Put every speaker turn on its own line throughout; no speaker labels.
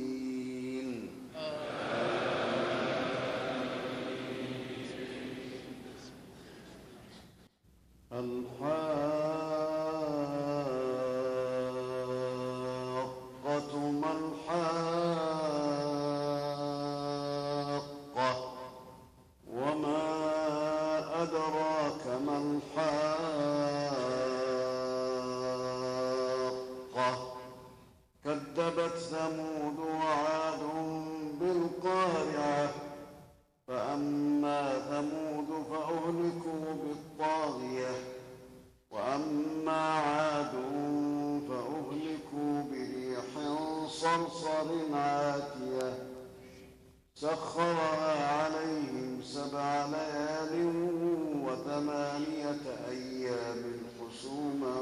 الضالين. الحاقة ما الحاقة وما أدراك ما الحاقة صرصر عاتية سخرها عليهم سبع ليال وثمانية أيام حسوما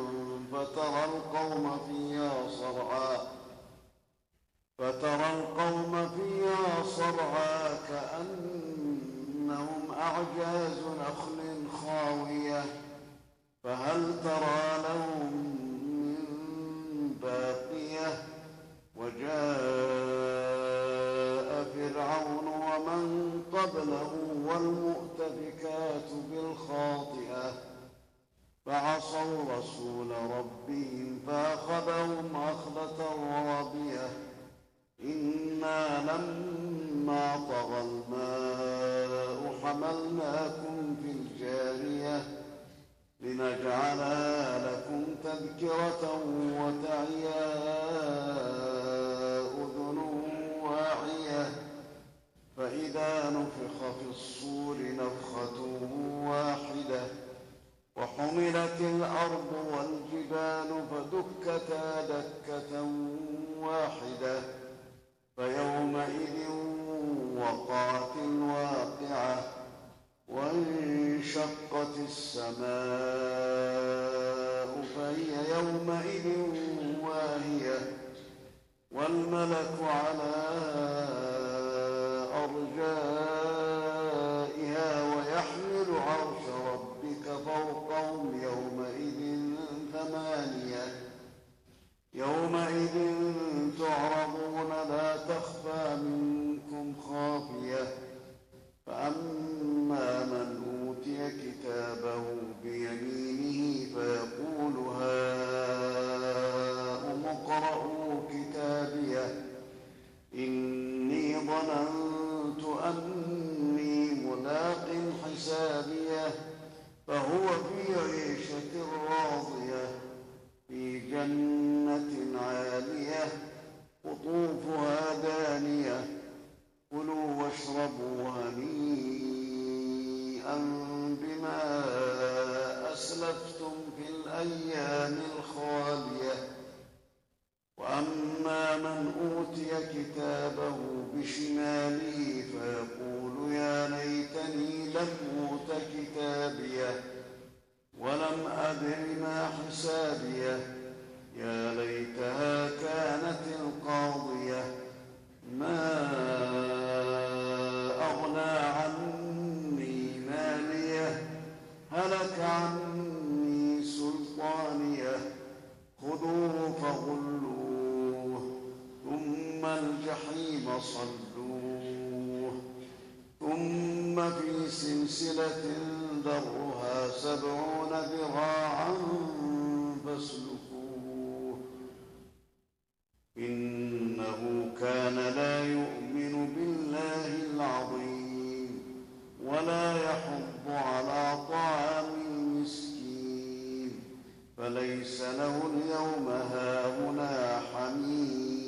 فترى القوم فيها صرعا فترى القوم فيها صرعا كأنهم أعجاز نخل خاوية فهل ترى حملناكم في الجارية لنجعلها لكم تذكرة وتعيا أذن واعية فإذا نفخ في الصور نفخة واحدة وحملت الأرض والجبال فدكتا دكة واحدة فيومئذ السماء فهي يومئذ واهية والملك على الجحيم صلوه ثم في سلسلة ذرها سبعون ذراعا فاسلكوه. إنه كان لا يؤمن بالله العظيم ولا يحض على طعام المسكين. فليس له اليوم هاهنا حميم.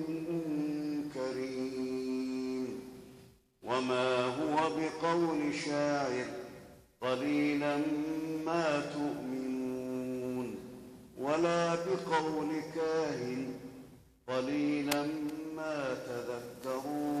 هو بقول شاعر قليلا ما تؤمنون ولا بقول كاهن قليلا ما تذكرون.